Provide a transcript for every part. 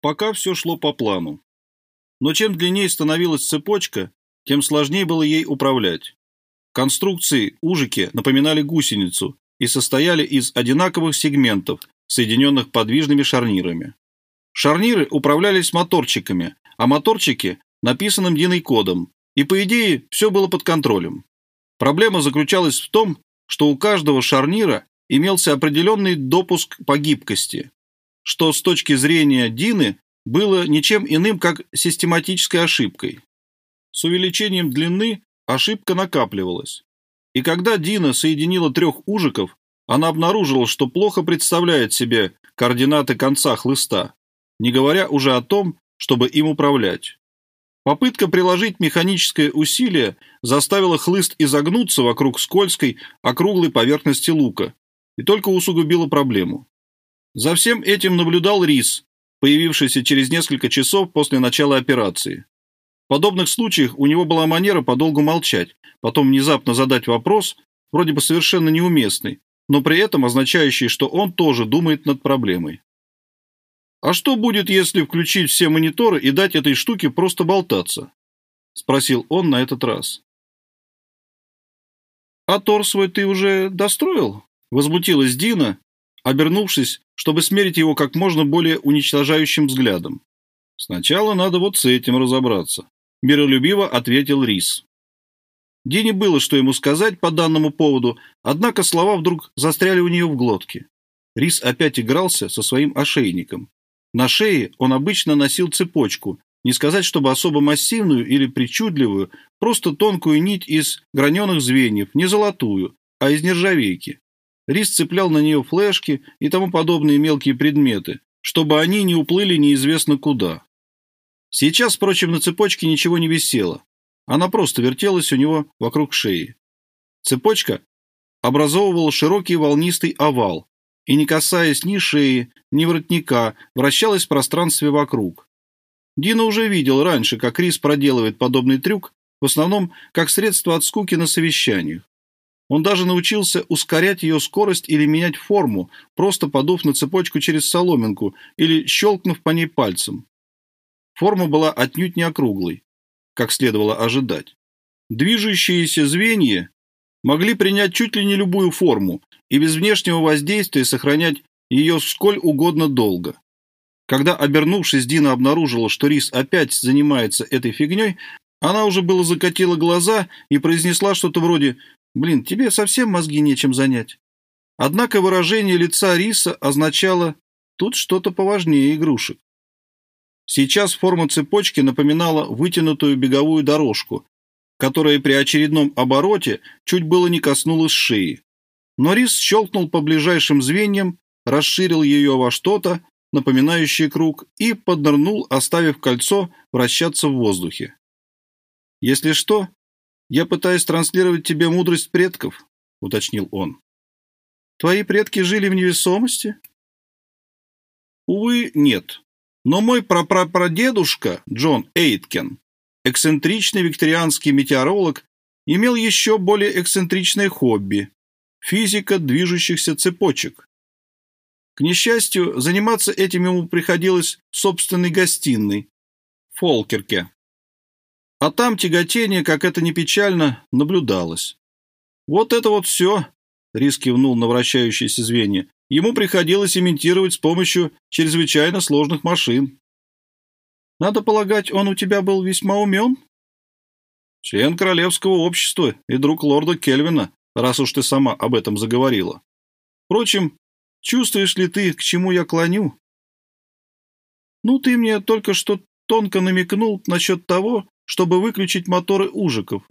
Пока все шло по плану. Но чем длиннее становилась цепочка, тем сложнее было ей управлять. Конструкции ужики напоминали гусеницу и состояли из одинаковых сегментов, соединенных подвижными шарнирами. Шарниры управлялись моторчиками, а моторчики – написанным Диной кодом, и, по идее, все было под контролем. Проблема заключалась в том, что у каждого шарнира имелся определенный допуск по гибкости, что с точки зрения Дины было ничем иным, как систематической ошибкой. С увеличением длины ошибка накапливалась. И когда Дина соединила трех ужиков, она обнаружила, что плохо представляет себе координаты конца хлыста, не говоря уже о том, чтобы им управлять. Попытка приложить механическое усилие заставила хлыст изогнуться вокруг скользкой, округлой поверхности лука и только усугубила проблему. За всем этим наблюдал Рис, появившийся через несколько часов после начала операции. В подобных случаях у него была манера подолгу молчать, потом внезапно задать вопрос, вроде бы совершенно неуместный, но при этом означающий, что он тоже думает над проблемой. «А что будет, если включить все мониторы и дать этой штуке просто болтаться?» — спросил он на этот раз. «А тор свой ты уже достроил?» — возмутилась Дина, обернувшись, чтобы смерить его как можно более уничтожающим взглядом. «Сначала надо вот с этим разобраться», — миролюбиво ответил Рис. Дине было, что ему сказать по данному поводу, однако слова вдруг застряли у нее в глотке. Рис опять игрался со своим ошейником. На шее он обычно носил цепочку, не сказать, чтобы особо массивную или причудливую, просто тонкую нить из граненых звеньев, не золотую, а из нержавейки. Рис цеплял на нее флешки и тому подобные мелкие предметы, чтобы они не уплыли неизвестно куда. Сейчас, впрочем, на цепочке ничего не висело. Она просто вертелась у него вокруг шеи. Цепочка образовывала широкий волнистый овал и, не касаясь ни шеи, ни воротника, вращалась в пространстве вокруг. Дина уже видел раньше, как Рис проделывает подобный трюк, в основном как средство от скуки на совещаниях. Он даже научился ускорять ее скорость или менять форму, просто подув на цепочку через соломинку или щелкнув по ней пальцем. Форма была отнюдь не округлой, как следовало ожидать. Движущиеся звенья могли принять чуть ли не любую форму и без внешнего воздействия сохранять ее сколь угодно долго. Когда, обернувшись, Дина обнаружила, что Рис опять занимается этой фигней, она уже было закатила глаза и произнесла что-то вроде Блин, тебе совсем мозги нечем занять. Однако выражение лица Риса означало «тут что-то поважнее игрушек». Сейчас форма цепочки напоминала вытянутую беговую дорожку, которая при очередном обороте чуть было не коснулась шеи. Но Рис щелкнул по ближайшим звеньям, расширил ее во что-то, напоминающее круг, и поднырнул, оставив кольцо вращаться в воздухе. Если что, «Я пытаюсь транслировать тебе мудрость предков», — уточнил он. «Твои предки жили в невесомости?» «Увы, нет. Но мой прапрапрадедушка Джон Эйткен, эксцентричный викторианский метеоролог, имел еще более эксцентричное хобби — физика движущихся цепочек. К несчастью, заниматься этим ему приходилось в собственной гостиной, Фолкерке. А там тяготение, как это ни печально, наблюдалось. Вот это вот все, Рис кивнул на вращающиеся звенья, ему приходилось имитировать с помощью чрезвычайно сложных машин. Надо полагать, он у тебя был весьма умен? Член королевского общества и друг лорда Кельвина, раз уж ты сама об этом заговорила. Впрочем, чувствуешь ли ты, к чему я клоню? Ну, ты мне только что тонко намекнул насчет того, чтобы выключить моторы ужиков.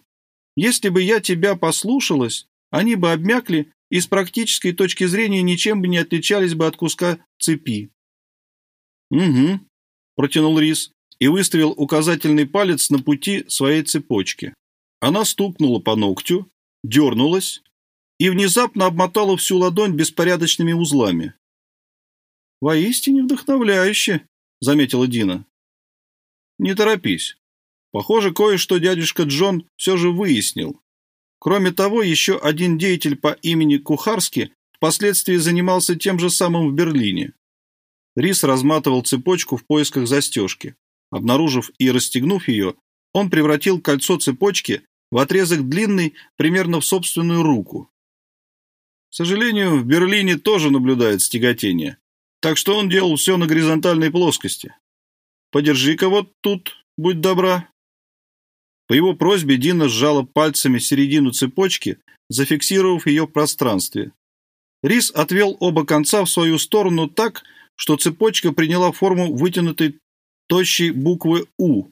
Если бы я тебя послушалась, они бы обмякли и с практической точки зрения ничем бы не отличались бы от куска цепи. «Угу», — протянул Рис и выставил указательный палец на пути своей цепочки. Она стукнула по ногтю, дернулась и внезапно обмотала всю ладонь беспорядочными узлами. «Воистине вдохновляюще», — заметила Дина. «Не торопись. Похоже, кое-что дядюшка Джон все же выяснил. Кроме того, еще один деятель по имени Кухарский впоследствии занимался тем же самым в Берлине. Рис разматывал цепочку в поисках застежки. Обнаружив и расстегнув ее, он превратил кольцо цепочки в отрезок длинный примерно в собственную руку. К сожалению, в Берлине тоже наблюдается тяготение, так что он делал все на горизонтальной плоскости. Подержи-ка вот тут, будь добра. По его просьбе Дина сжала пальцами середину цепочки, зафиксировав ее в пространстве. Рис отвел оба конца в свою сторону так, что цепочка приняла форму вытянутой тощей буквы «У».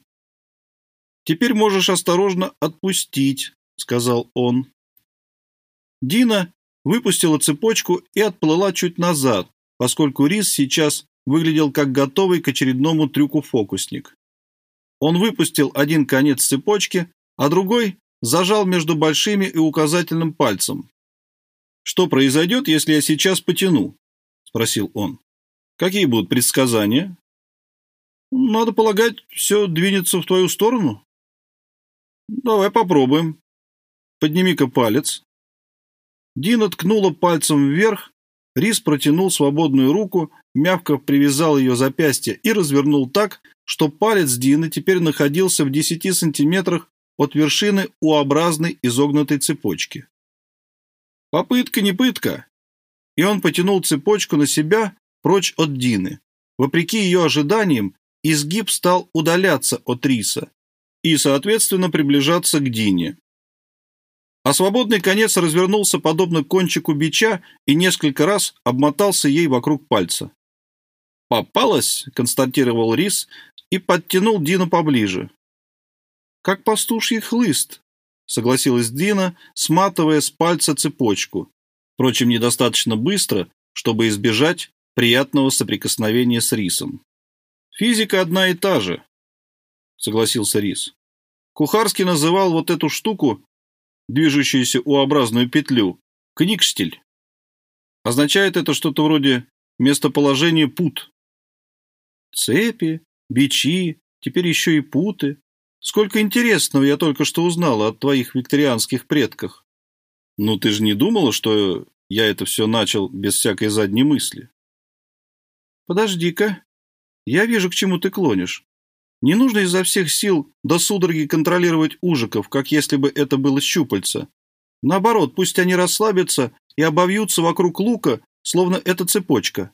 «Теперь можешь осторожно отпустить», — сказал он. Дина выпустила цепочку и отплыла чуть назад, поскольку Рис сейчас выглядел как готовый к очередному трюку фокусник. Он выпустил один конец цепочки, а другой зажал между большими и указательным пальцем. «Что произойдет, если я сейчас потяну?» – спросил он. «Какие будут предсказания?» «Надо полагать, все двинется в твою сторону». «Давай попробуем. Подними-ка палец». Дина ткнула пальцем вверх, Рис протянул свободную руку, мягко привязал ее запястье и развернул так, что палец Дины теперь находился в 10 сантиметрах от вершины У-образной изогнутой цепочки. Попытка не пытка. И он потянул цепочку на себя прочь от Дины. Вопреки ее ожиданиям, изгиб стал удаляться от Риса и, соответственно, приближаться к Дине а свободный конец развернулся подобно кончику бича и несколько раз обмотался ей вокруг пальца. «Попалась», — констатировал Рис и подтянул Дина поближе. «Как пастуший хлыст», — согласилась Дина, сматывая с пальца цепочку. Впрочем, недостаточно быстро, чтобы избежать приятного соприкосновения с Рисом. «Физика одна и та же», — согласился Рис. Кухарский называл вот эту штуку движущуюся U-образную петлю, кникштель. Означает это что-то вроде местоположения пут. Цепи, бичи, теперь еще и путы. Сколько интересного я только что узнала от твоих викторианских предках. Ну, ты же не думала, что я это все начал без всякой задней мысли? Подожди-ка. Я вижу, к чему ты клонишь. Не нужно изо всех сил до судороги контролировать ужиков, как если бы это было щупальца. Наоборот, пусть они расслабятся и обовьются вокруг лука, словно это цепочка.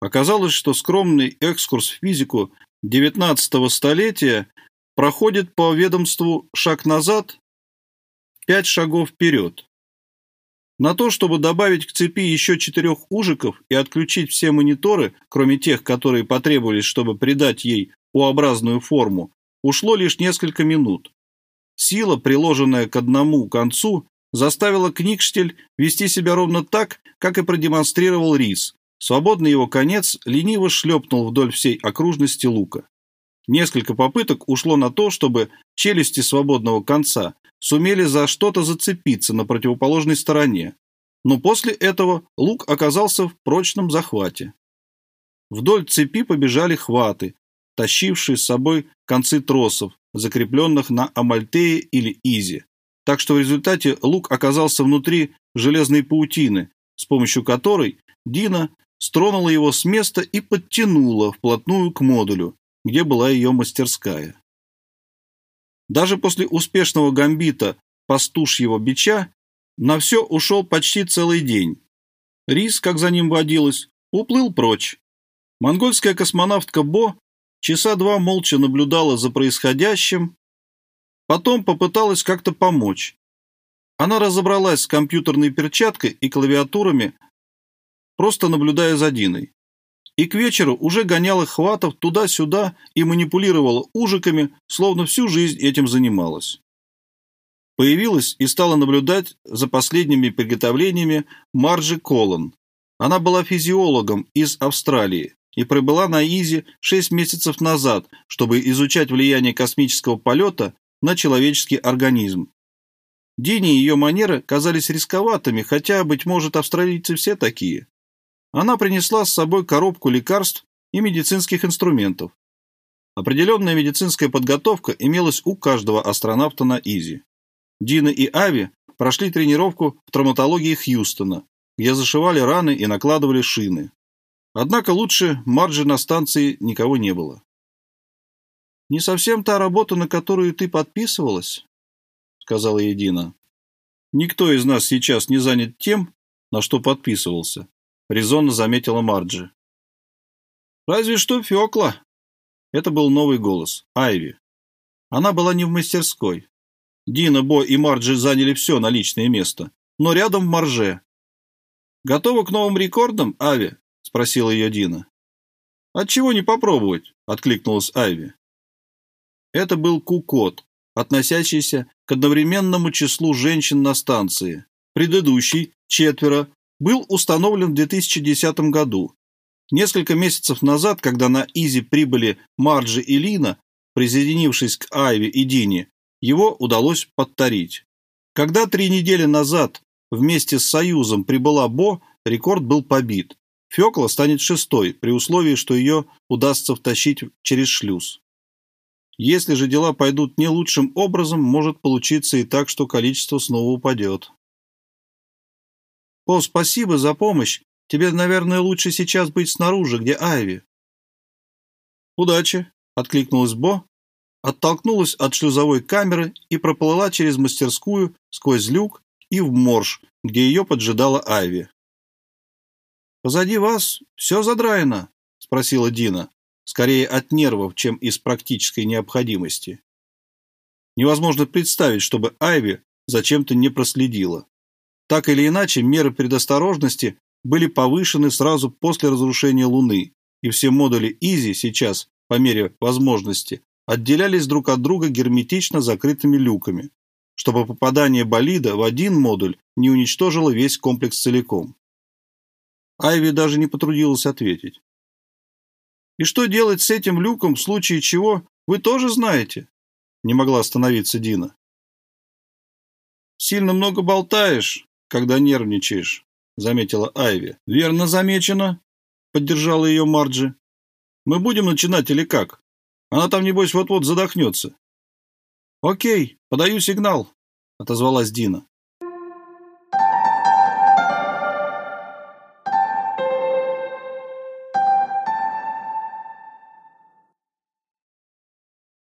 Оказалось, что скромный экскурс в физику XIX столетия проходит по ведомству шаг назад, пять шагов вперед. На то, чтобы добавить к цепи еще четырех ужиков и отключить все мониторы, кроме тех, которые потребовались, чтобы придать ей U-образную форму, ушло лишь несколько минут. Сила, приложенная к одному концу, заставила Кникштель вести себя ровно так, как и продемонстрировал Рис. Свободный его конец лениво шлепнул вдоль всей окружности лука. Несколько попыток ушло на то, чтобы челюсти свободного конца сумели за что-то зацепиться на противоположной стороне, но после этого лук оказался в прочном захвате. Вдоль цепи побежали хваты, тащившие с собой концы тросов, закрепленных на Амальтее или Изе. Так что в результате лук оказался внутри железной паутины, с помощью которой Дина стронула его с места и подтянула вплотную к модулю, где была ее мастерская. Даже после успешного гамбита пастушьего бича на все ушел почти целый день. Рис, как за ним водилось, уплыл прочь. Монгольская космонавтка Бо Часа два молча наблюдала за происходящим, потом попыталась как-то помочь. Она разобралась с компьютерной перчаткой и клавиатурами, просто наблюдая за Диной. И к вечеру уже гоняла хватов туда-сюда и манипулировала ужиками, словно всю жизнь этим занималась. Появилась и стала наблюдать за последними приготовлениями Марджи Коллан. Она была физиологом из Австралии и прибыла на Изи 6 месяцев назад, чтобы изучать влияние космического полета на человеческий организм. Дине и ее манеры казались рисковатыми, хотя, быть может, австралийцы все такие. Она принесла с собой коробку лекарств и медицинских инструментов. Определенная медицинская подготовка имелась у каждого астронавта на Изи. Дина и Ави прошли тренировку в травматологии Хьюстона, где зашивали раны и накладывали шины. Однако лучше Марджи на станции никого не было. «Не совсем та работа, на которую ты подписывалась», — сказала Едина. «Никто из нас сейчас не занят тем, на что подписывался», — резонно заметила Марджи. «Разве что Фёкла». Это был новый голос, Айви. Она была не в мастерской. Дина, Бо и Марджи заняли все на личное место, но рядом в марже. «Готова к новым рекордам, Ави?» – спросила ее Дина. «Отчего не попробовать?» – откликнулась Айви. Это был Ку-код, относящийся к одновременному числу женщин на станции. Предыдущий, четверо, был установлен в 2010 году. Несколько месяцев назад, когда на Изи прибыли Марджи и Лина, присоединившись к Айве и Дине, его удалось подтарить. Когда три недели назад вместе с Союзом прибыла Бо, рекорд был побит. Фёкла станет шестой, при условии, что ее удастся втащить через шлюз. Если же дела пойдут не лучшим образом, может получиться и так, что количество снова упадет. «О, спасибо за помощь. Тебе, наверное, лучше сейчас быть снаружи, где Айви». «Удачи», — откликнулась Бо, оттолкнулась от шлюзовой камеры и проплыла через мастерскую, сквозь люк и в морж, где ее поджидала Айви. «Позади вас все задраено?» — спросила Дина, скорее от нервов, чем из практической необходимости. Невозможно представить, чтобы Айви зачем-то не проследила. Так или иначе, меры предосторожности были повышены сразу после разрушения Луны, и все модули Изи сейчас, по мере возможности, отделялись друг от друга герметично закрытыми люками, чтобы попадание болида в один модуль не уничтожило весь комплекс целиком. Айви даже не потрудилась ответить. «И что делать с этим люком, в случае чего, вы тоже знаете?» Не могла остановиться Дина. «Сильно много болтаешь, когда нервничаешь», — заметила Айви. «Верно замечено», — поддержала ее Марджи. «Мы будем начинать или как?» Она там, небось, вот-вот задохнется. «Окей, подаю сигнал», — отозвалась Дина.